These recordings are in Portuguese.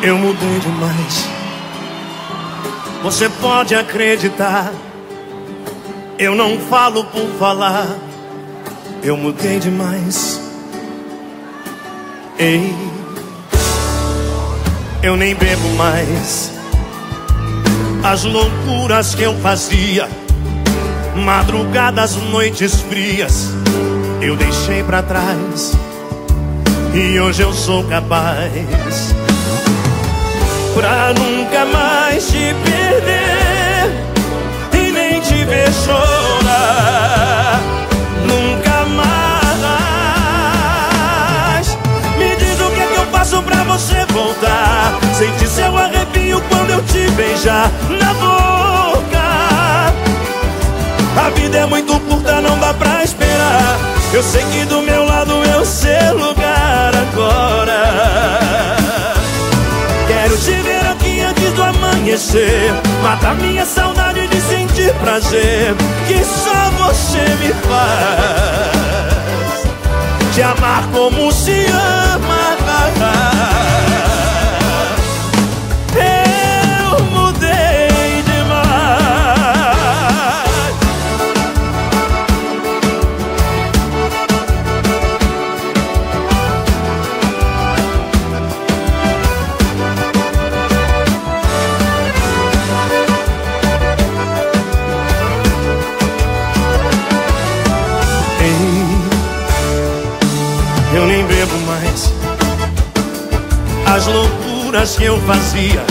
Eu mudei demais. Você pode acreditar. Eu não falo por falar. Eu mudei demais. Ei, eu nem bebo mais. As loucuras que eu fazia, madrugadas, noites frias, eu deixei para trás. E hoje eu sou capaz pra nunca mais te perder e nem te ver chorar. Nunca mais. Me diz o que é que eu faço pra você voltar. Sentir seu arrepio quando eu te beijar na boca. A vida é muito curta, não dá pra esperar. Eu sei que do amanhecer Mata minha saudade de sentir prazer Que só você me faz. Te amar como se ama bebo mais. As loucuras que eu fazia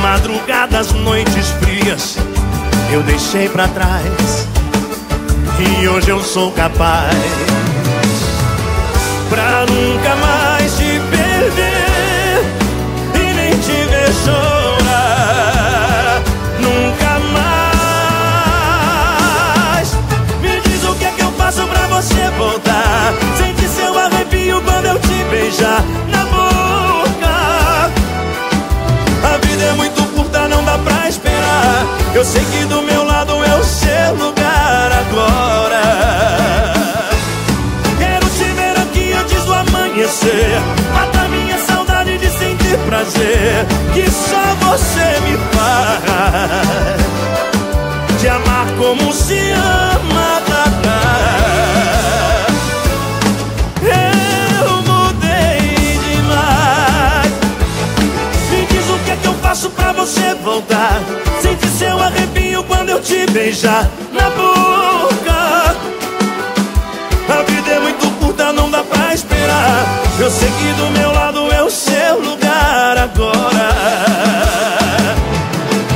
Madrugadas, noites frias Eu deixei pra trás. E hoje eu sou capaz Pra nunca mais Eu sei que do meu lado é o seu lugar agora. Quero te ver aqui antes do amanhecer. Mata minha saudade de sentir prazer Que só você me faz. Te amar como se ama faço pra você voltar beijar na boca a vida é muito curta, não dá pra esperar. Eu sei que do meu lado é o seu lugar agora.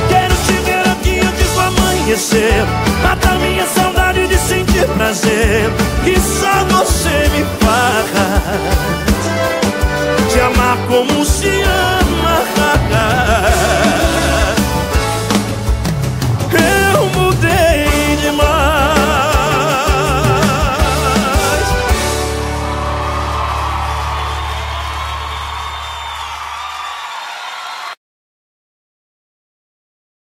Quero te ver aqui antes do amanhecer. Mata minha saudade de sentir prazer. Que só você me faz. Te amar como se ama.